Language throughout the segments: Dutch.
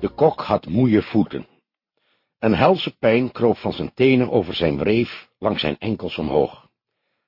De kok had moeie voeten. Een helse pijn kroop van zijn tenen over zijn wreef langs zijn enkels omhoog.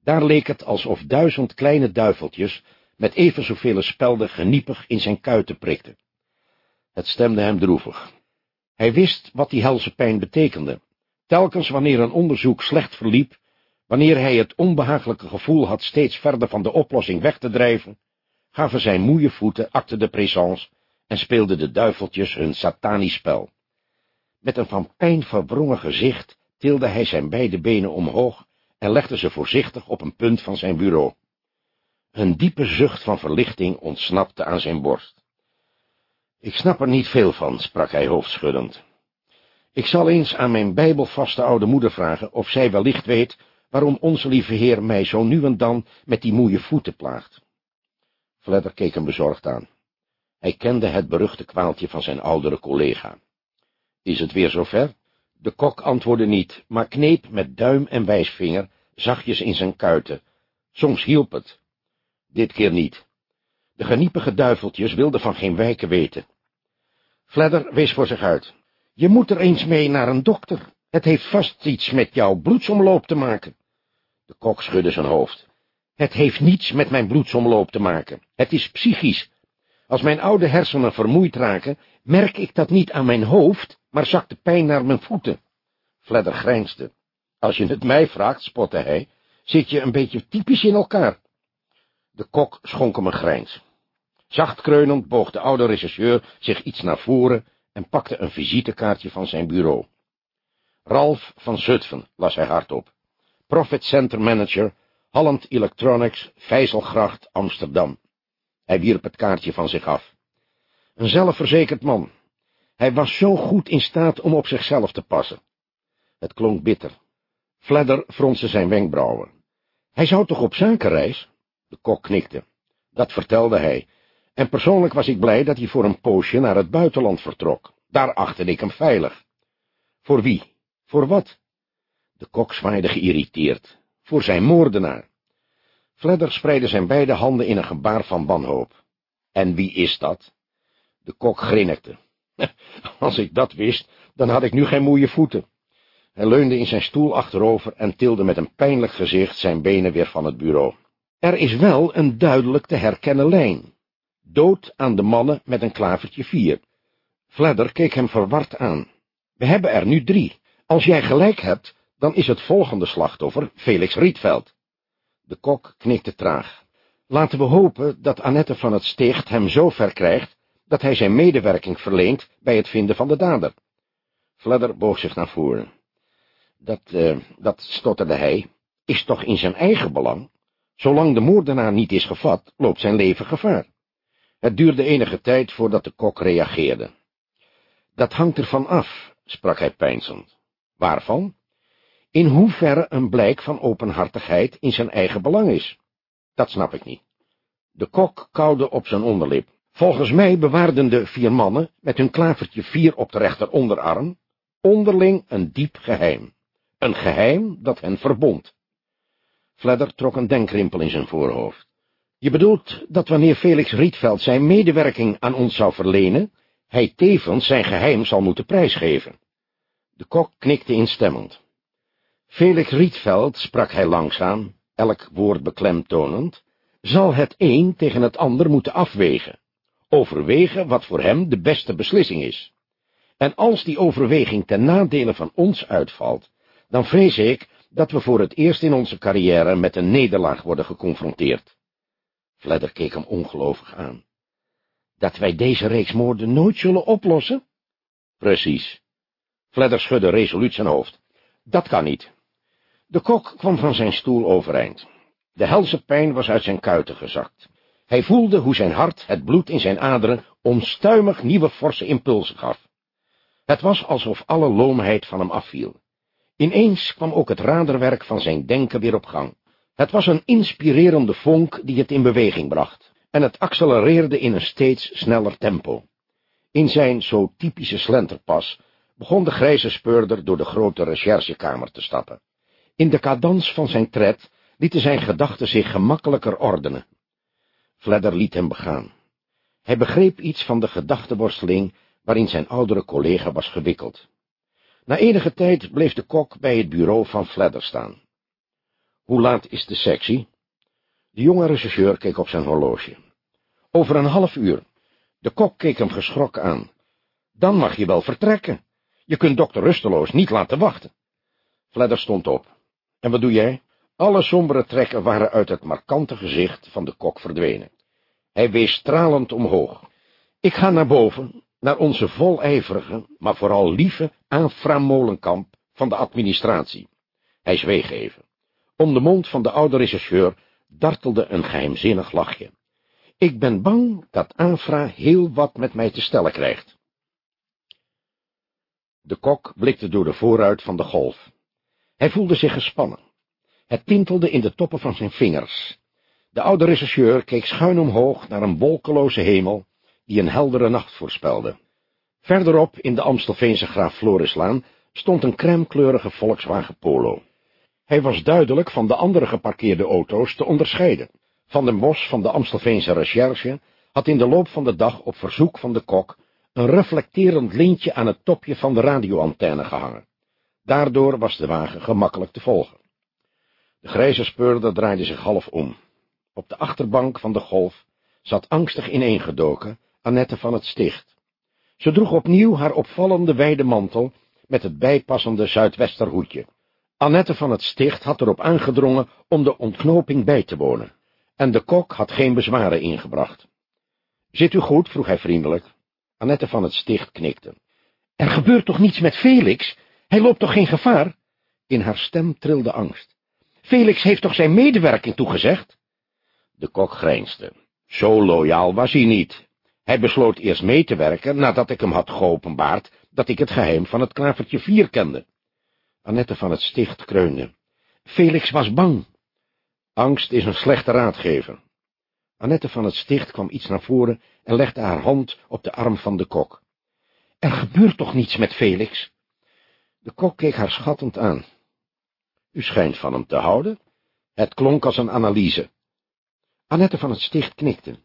Daar leek het alsof duizend kleine duiveltjes met even zoveel spelden geniepig in zijn kuiten prikten. Het stemde hem droevig. Hij wist wat die helse pijn betekende. Telkens wanneer een onderzoek slecht verliep, wanneer hij het onbehagelijke gevoel had steeds verder van de oplossing weg te drijven, gaven zijn moeie voeten acte de présence en speelden de duiveltjes hun satanisch spel. Met een van pijn verwrongen gezicht tilde hij zijn beide benen omhoog en legde ze voorzichtig op een punt van zijn bureau. Een diepe zucht van verlichting ontsnapte aan zijn borst. Ik snap er niet veel van, sprak hij hoofdschuddend. Ik zal eens aan mijn bijbelvaste oude moeder vragen of zij wellicht weet waarom onze lieve Heer mij zo nu en dan met die moeie voeten plaagt. Fledder keek hem bezorgd aan. Hij kende het beruchte kwaaltje van zijn oudere collega. Is het weer zover? De kok antwoordde niet, maar kneep met duim en wijsvinger zachtjes in zijn kuiten. Soms hielp het. Dit keer niet. De geniepige duiveltjes wilden van geen wijken weten. Fledder wees voor zich uit. Je moet er eens mee naar een dokter. Het heeft vast iets met jouw bloedsomloop te maken. De kok schudde zijn hoofd. Het heeft niets met mijn bloedsomloop te maken. Het is psychisch. Als mijn oude hersenen vermoeid raken, merk ik dat niet aan mijn hoofd, maar zakt de pijn naar mijn voeten. Fledder grijnsde. Als je het mij vraagt, spotte hij, zit je een beetje typisch in elkaar. De kok schonk hem een grijns. Zacht kreunend boog de oude rechercheur zich iets naar voren en pakte een visitekaartje van zijn bureau. Ralf van Zutphen, las hij hardop. Profit Center Manager, Holland Electronics, Vijzelgracht, Amsterdam. Hij wierp het kaartje van zich af. Een zelfverzekerd man. Hij was zo goed in staat om op zichzelf te passen. Het klonk bitter. Fledder fronste zijn wenkbrauwen. Hij zou toch op zakenreis? De kok knikte. Dat vertelde hij, en persoonlijk was ik blij dat hij voor een poosje naar het buitenland vertrok. Daar achtte ik hem veilig. Voor wie? Voor wat? De kok zwaaide geïrriteerd. Voor zijn moordenaar. Fledder spreidde zijn beide handen in een gebaar van wanhoop. En wie is dat? De kok grinnikte. Als ik dat wist, dan had ik nu geen moeie voeten. Hij leunde in zijn stoel achterover en tilde met een pijnlijk gezicht zijn benen weer van het bureau. Er is wel een duidelijk te herkennen lijn. Dood aan de mannen met een klavertje vier. Fledder keek hem verward aan. We hebben er nu drie. Als jij gelijk hebt, dan is het volgende slachtoffer Felix Rietveld. De kok knikte traag. Laten we hopen dat Annette van het Steegt hem zo ver krijgt, dat hij zijn medewerking verleent bij het vinden van de dader. Fledder boog zich naar voren. Dat, uh, dat stotterde hij, is toch in zijn eigen belang? Zolang de moordenaar niet is gevat, loopt zijn leven gevaar. Het duurde enige tijd voordat de kok reageerde. Dat hangt ervan af, sprak hij peinzend. Waarvan? In hoeverre een blijk van openhartigheid in zijn eigen belang is. Dat snap ik niet. De kok kauwde op zijn onderlip. Volgens mij bewaarden de vier mannen, met hun klavertje vier op de rechteronderarm, onderling een diep geheim. Een geheim dat hen verbond. Fledder trok een denkrimpel in zijn voorhoofd. Je bedoelt dat wanneer Felix Rietveld zijn medewerking aan ons zou verlenen, hij tevens zijn geheim zal moeten prijsgeven. De kok knikte instemmend. Felix Rietveld, sprak hij langzaam, elk woord beklemtonend, zal het een tegen het ander moeten afwegen, overwegen wat voor hem de beste beslissing is. En als die overweging ten nadele van ons uitvalt, dan vrees ik dat we voor het eerst in onze carrière met een nederlaag worden geconfronteerd. Fledder keek hem ongelovig aan. Dat wij deze reeks moorden nooit zullen oplossen? Precies. Fledder schudde resoluut zijn hoofd. Dat kan niet. De kok kwam van zijn stoel overeind. De helse pijn was uit zijn kuiten gezakt. Hij voelde hoe zijn hart het bloed in zijn aderen onstuimig nieuwe forse impulsen gaf. Het was alsof alle loomheid van hem afviel. Ineens kwam ook het raderwerk van zijn denken weer op gang. Het was een inspirerende vonk die het in beweging bracht, en het accelereerde in een steeds sneller tempo. In zijn zo typische slenterpas begon de grijze speurder door de grote recherchekamer te stappen. In de cadans van zijn tred lieten zijn gedachten zich gemakkelijker ordenen. Fledder liet hem begaan. Hij begreep iets van de gedachtenworsteling waarin zijn oudere collega was gewikkeld. Na enige tijd bleef de kok bij het bureau van Fladder staan. Hoe laat is de sectie? De jonge rechercheur keek op zijn horloge. Over een half uur. De kok keek hem geschrokken aan. Dan mag je wel vertrekken. Je kunt dokter Rusteloos niet laten wachten. Fladder stond op. En wat doe jij? Alle sombere trekken waren uit het markante gezicht van de kok verdwenen. Hij wees stralend omhoog. Ik ga naar boven, naar onze volijverige, maar vooral lieve Afra Molenkamp van de administratie. Hij zweeg even. Om de mond van de oude rechercheur dartelde een geheimzinnig lachje. Ik ben bang dat Afra heel wat met mij te stellen krijgt. De kok blikte door de vooruit van de golf. Hij voelde zich gespannen. Het tintelde in de toppen van zijn vingers. De oude rechercheur keek schuin omhoog naar een wolkeloze hemel, die een heldere nacht voorspelde. Verderop, in de Amstelveense graaf Florislaan, stond een crèmekleurige Volkswagen Polo. Hij was duidelijk van de andere geparkeerde auto's te onderscheiden. Van den Bos van de Amstelveense recherche had in de loop van de dag op verzoek van de kok een reflecterend lintje aan het topje van de radioantenne gehangen. Daardoor was de wagen gemakkelijk te volgen. De grijze speurder draaide zich half om. Op de achterbank van de golf zat angstig ineengedoken Annette van het Sticht. Ze droeg opnieuw haar opvallende wijde mantel met het bijpassende zuidwesterhoedje. Annette van het Sticht had erop aangedrongen om de ontknoping bij te wonen, en de kok had geen bezwaren ingebracht. Zit u goed? vroeg hij vriendelijk. Annette van het Sticht knikte. Er gebeurt toch niets met Felix? Hij loopt toch geen gevaar? In haar stem trilde angst. Felix heeft toch zijn medewerking toegezegd? De kok grijnsde. Zo loyaal was hij niet. Hij besloot eerst mee te werken, nadat ik hem had geopenbaard, dat ik het geheim van het klavertje vier kende. Annette van het sticht kreunde. Felix was bang. Angst is een slechte raadgever. Annette van het sticht kwam iets naar voren en legde haar hand op de arm van de kok. Er gebeurt toch niets met Felix? De kok keek haar schattend aan. U schijnt van hem te houden. Het klonk als een analyse. Annette van het sticht knikte.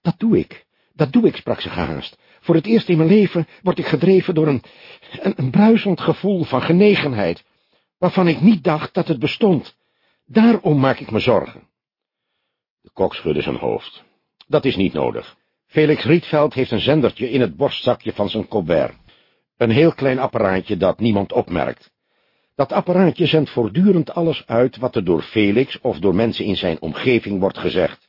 Dat doe ik, dat doe ik, sprak ze gehaast. Voor het eerst in mijn leven word ik gedreven door een, een, een bruisend gevoel van genegenheid, waarvan ik niet dacht dat het bestond. Daarom maak ik me zorgen. De kok schudde zijn hoofd. Dat is niet nodig. Felix Rietveld heeft een zendertje in het borstzakje van zijn colbert. Een heel klein apparaatje dat niemand opmerkt. Dat apparaatje zendt voortdurend alles uit wat er door Felix of door mensen in zijn omgeving wordt gezegd.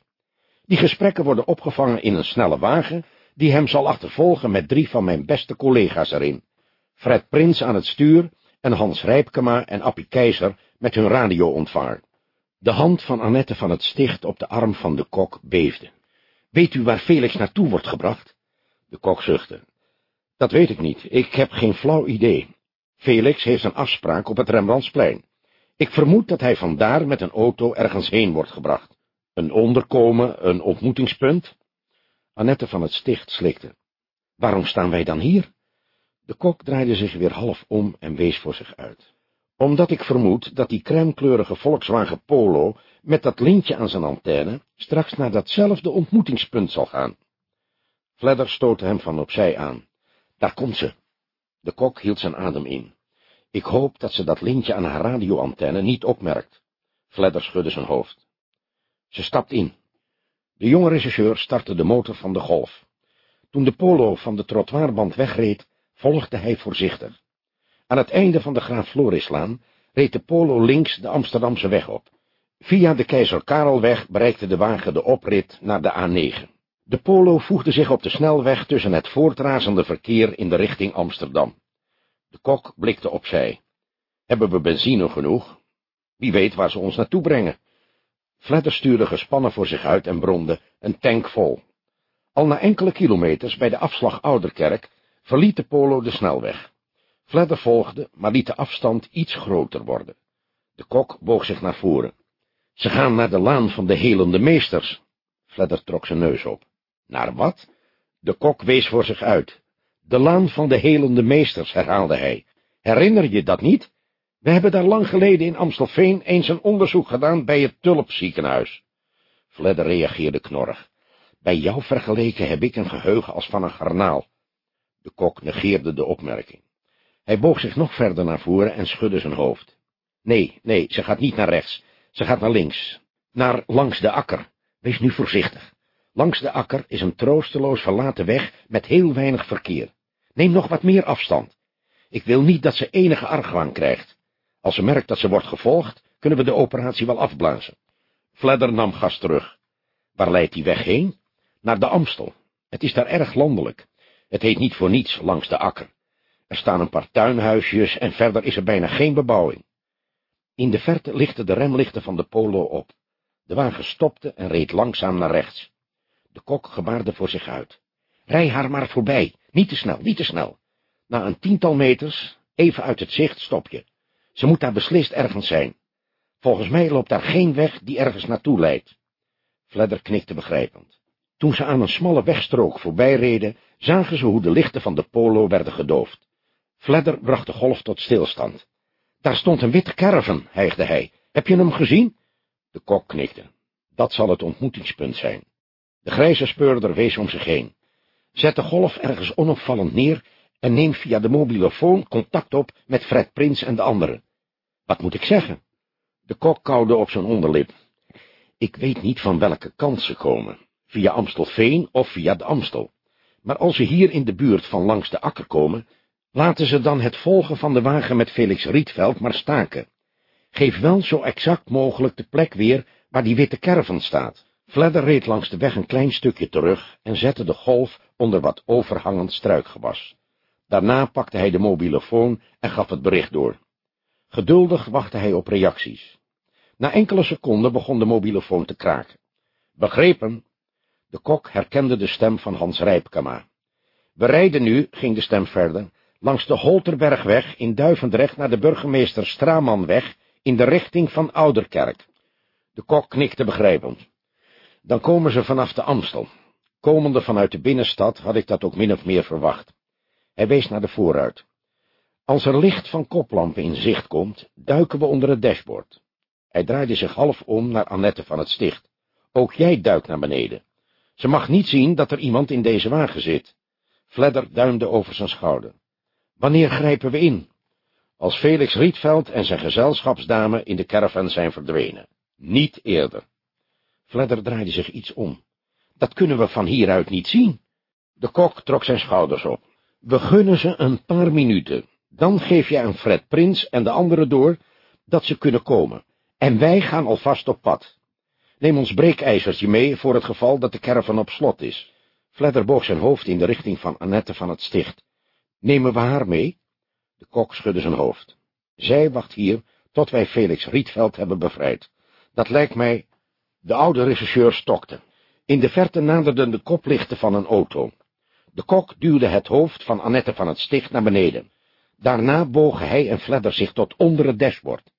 Die gesprekken worden opgevangen in een snelle wagen, die hem zal achtervolgen met drie van mijn beste collega's erin. Fred Prins aan het stuur en Hans Rijpkema en Appie Keizer met hun radioontvanger. De hand van Annette van het sticht op de arm van de kok beefde. Weet u waar Felix naartoe wordt gebracht? De kok zuchtte. Dat weet ik niet, ik heb geen flauw idee. Felix heeft een afspraak op het Rembrandtsplein. Ik vermoed dat hij vandaar met een auto ergens heen wordt gebracht. Een onderkomen, een ontmoetingspunt? Annette van het sticht slikte. Waarom staan wij dan hier? De kok draaide zich weer half om en wees voor zich uit. Omdat ik vermoed dat die crèmekleurige Volkswagen Polo met dat lintje aan zijn antenne straks naar datzelfde ontmoetingspunt zal gaan. Fledder stootte hem van opzij aan. Daar komt ze. De kok hield zijn adem in. Ik hoop dat ze dat lintje aan haar radioantenne niet opmerkt. Fledder schudde zijn hoofd. Ze stapt in. De jonge regisseur startte de motor van de golf. Toen de polo van de trottoirband wegreed, volgde hij voorzichtig. Aan het einde van de Graaf Florislaan reed de polo links de Amsterdamse weg op. Via de Keizer Karelweg bereikte de wagen de oprit naar de A9. De polo voegde zich op de snelweg tussen het voortrazende verkeer in de richting Amsterdam. De kok blikte opzij. Hebben we benzine genoeg? Wie weet waar ze ons naartoe brengen. Fledder stuurde gespannen voor zich uit en bromde, een tank vol. Al na enkele kilometers bij de afslag Ouderkerk verliet de polo de snelweg. Fledder volgde, maar liet de afstand iets groter worden. De kok boog zich naar voren. Ze gaan naar de laan van de helende meesters. Fledder trok zijn neus op. Naar wat? De kok wees voor zich uit. De laan van de helende meesters, herhaalde hij. Herinner je dat niet? We hebben daar lang geleden in Amstelveen eens een onderzoek gedaan bij het Tulpziekenhuis. Fledder reageerde knorrig. Bij jou vergeleken heb ik een geheugen als van een garnaal. De kok negeerde de opmerking. Hij boog zich nog verder naar voren en schudde zijn hoofd. Nee, nee, ze gaat niet naar rechts. Ze gaat naar links. Naar langs de akker. Wees nu voorzichtig. Langs de akker is een troosteloos verlaten weg met heel weinig verkeer. Neem nog wat meer afstand. Ik wil niet dat ze enige argwaan krijgt. Als ze merkt dat ze wordt gevolgd, kunnen we de operatie wel afblazen. Fledder nam gas terug. Waar leidt die weg heen? Naar de Amstel. Het is daar erg landelijk. Het heet niet voor niets langs de akker. Er staan een paar tuinhuisjes en verder is er bijna geen bebouwing. In de verte lichten de remlichten van de polo op. De wagen stopte en reed langzaam naar rechts. De kok gebaarde voor zich uit. Rij haar maar voorbij, niet te snel, niet te snel. Na een tiental meters, even uit het zicht, stop je. Ze moet daar beslist ergens zijn. Volgens mij loopt daar geen weg die ergens naartoe leidt. Fledder knikte begrijpend. Toen ze aan een smalle wegstrook voorbij reden, zagen ze hoe de lichten van de polo werden gedoofd. Fledder bracht de golf tot stilstand. Daar stond een witte caravan, hijgde hij. Heb je hem gezien? De kok knikte. Dat zal het ontmoetingspunt zijn. De grijze speurder wees om zich heen. Zet de golf ergens onopvallend neer en neem via de mobielefoon contact op met Fred Prins en de anderen. Wat moet ik zeggen? De kok kauwde op zijn onderlip. Ik weet niet van welke kant ze komen, via Amstelveen of via de Amstel. Maar als ze hier in de buurt van langs de akker komen, laten ze dan het volgen van de wagen met Felix Rietveld maar staken. Geef wel zo exact mogelijk de plek weer waar die witte caravan staat. Fledder reed langs de weg een klein stukje terug en zette de golf onder wat overhangend struikgewas. Daarna pakte hij de mobielefoon en gaf het bericht door. Geduldig wachtte hij op reacties. Na enkele seconden begon de mobielefoon te kraken. Begrepen? De kok herkende de stem van Hans Rijpkama. We rijden nu, ging de stem verder, langs de Holterbergweg in Duivendrecht naar de burgemeester Stramanweg in de richting van Ouderkerk. De kok knikte begrijpend. Dan komen ze vanaf de Amstel. Komende vanuit de binnenstad had ik dat ook min of meer verwacht. Hij wees naar de vooruit. Als er licht van koplampen in zicht komt, duiken we onder het dashboard. Hij draaide zich half om naar Annette van het sticht. Ook jij duikt naar beneden. Ze mag niet zien dat er iemand in deze wagen zit. Fledder duimde over zijn schouder. Wanneer grijpen we in? Als Felix Rietveld en zijn gezelschapsdame in de caravan zijn verdwenen. Niet eerder. Fledder draaide zich iets om. Dat kunnen we van hieruit niet zien. De kok trok zijn schouders op. We gunnen ze een paar minuten. Dan geef je aan Fred Prins en de anderen door dat ze kunnen komen. En wij gaan alvast op pad. Neem ons breekijzertje mee voor het geval dat de caravan op slot is. Fledder boog zijn hoofd in de richting van Annette van het sticht. Nemen we haar mee? De kok schudde zijn hoofd. Zij wacht hier tot wij Felix Rietveld hebben bevrijd. Dat lijkt mij... De oude regisseur stokte. In de verte naderden de koplichten van een auto. De kok duwde het hoofd van Annette van het sticht naar beneden. Daarna bogen hij en Fledder zich tot onder het dashboard.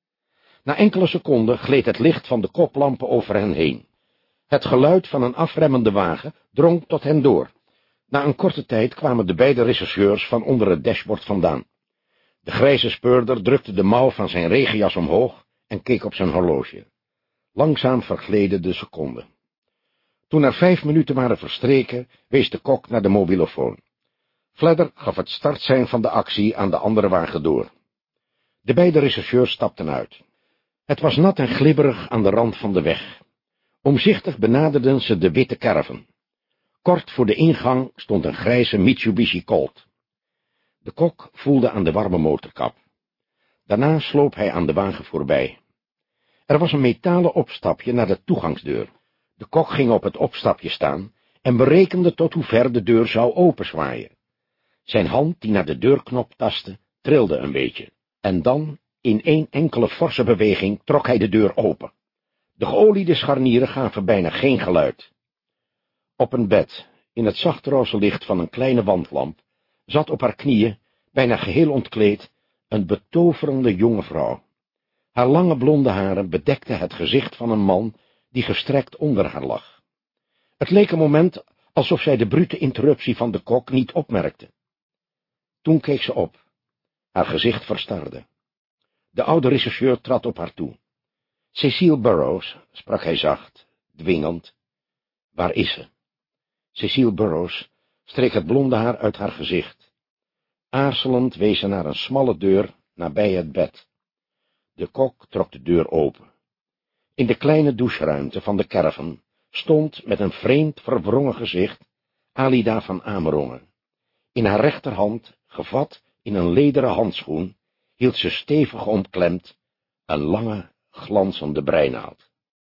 Na enkele seconden gleed het licht van de koplampen over hen heen. Het geluid van een afremmende wagen drong tot hen door. Na een korte tijd kwamen de beide rechercheurs van onder het dashboard vandaan. De grijze speurder drukte de mouw van zijn regenjas omhoog en keek op zijn horloge. Langzaam vergleden de seconden. Toen er vijf minuten waren verstreken, wees de kok naar de mobielefoon. Fledder gaf het startsein van de actie aan de andere wagen door. De beide rechercheurs stapten uit. Het was nat en glibberig aan de rand van de weg. Omzichtig benaderden ze de witte caravan. Kort voor de ingang stond een grijze Mitsubishi Colt. De kok voelde aan de warme motorkap. Daarna sloop hij aan de wagen voorbij. Er was een metalen opstapje naar de toegangsdeur. De kok ging op het opstapje staan en berekende tot hoe ver de deur zou openzwaaien. Zijn hand, die naar de deurknop tastte, trilde een beetje, en dan, in één enkele forse beweging, trok hij de deur open. De geoliede scharnieren gaven bijna geen geluid. Op een bed, in het zachtroze licht van een kleine wandlamp, zat op haar knieën, bijna geheel ontkleed, een betoverende jonge vrouw. Haar lange blonde haren bedekten het gezicht van een man die gestrekt onder haar lag. Het leek een moment alsof zij de brute interruptie van de kok niet opmerkte. Toen keek ze op. Haar gezicht verstarde. De oude rechercheur trad op haar toe. Cecile Burroughs, sprak hij zacht, dwingend. Waar is ze? Cecile Burroughs streek het blonde haar uit haar gezicht. Aarzelend wees ze naar een smalle deur nabij het bed. De kok trok de deur open. In de kleine doucheruimte van de caravan stond met een vreemd verwrongen gezicht Alida van Amerongen. In haar rechterhand, gevat in een lederen handschoen, hield ze stevig omklemd een lange, glanzende breinaald.